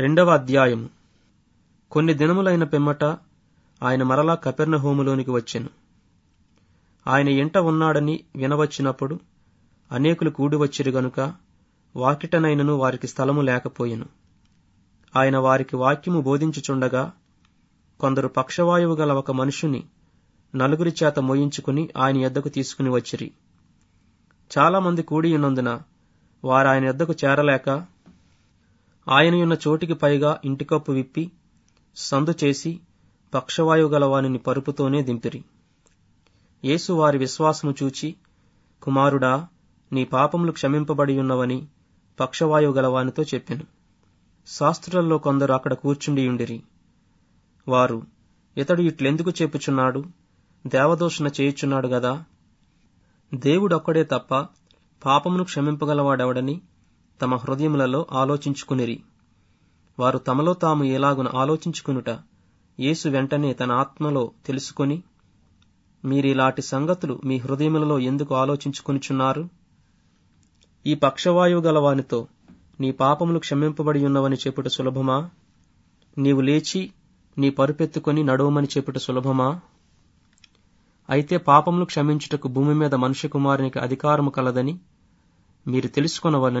రెండవ అధ్యాయము కొన్ని దినములైన పిమ్మట ఆయన మరలా కపెర్నహూములోనికి వచ్చెను. ఆయన ఇంట ఉన్నాడని వినవచ్చినప్పుడు అనేకులు కూడివచ్చిరు గనుక వాకిటనైనను వారికి స్థలము లేకపోయెను. ఆయన వారికి వాక్యము బోధించుచుండగా కొందరు పక్షవాయువు గల ఒక మనుషుని నలుగురి చేత మోయించుకుని ఆయన ఎద్దకు తీసుకుని వచ్చిరి. చాలామంది కూడి ఉన్నందున వారు ఆయన ఎద్దకు చేరలేక ఆయనయున్న చోటికి పైగా ఇంటికప్పు విప్పి సందు చేసి పక్షవాయువు గలవానిని పరుపుతోనే దింపిరి. యేసు వారి విశ్వాసము చూచి కుమారుడా నీ పాపములు క్షమింపబడి ఉన్నవని పక్షవాయువు గలవానితో చెప్పెను. శాస్త్రులలో కొందరు అక్కడ కూర్చుండియుండిరి. వారు ఇతడు ఇట్లెందుకు చెప్పుచున్నాడు? దేవదోషణ చేయుచున్నాడు గదా? దేవుడొక్కడే తప్ప పాపమును క్షమింపగలవాడెవడని తమ హృదయములలో ఆలోచించుకునిరి. వారు తమలో తాము ఎలాగున ఆలోచించుకునుట యేసు వెంటనే తన ఆత్మలో తెలుసుకొని మీరిలాంటి సంగతులు మీ హృదయములలో ఎందుకు ఆలోచించుకునిచున్నారు? ఈ పక్షవాయువు గలవానితో నీ పాపములు క్షమింపబడి ఉన్నవని చెప్పుట సులభమా? నీవు లేచి నీ పరుపెత్తుకొని నడవమని చెప్పుట సులభమా? అయితే పాపములు క్షమించుటకు భూమి మీద మనుష్య కుమారునికి అధికారము కలదని మీరు తెలుసుకొనవలని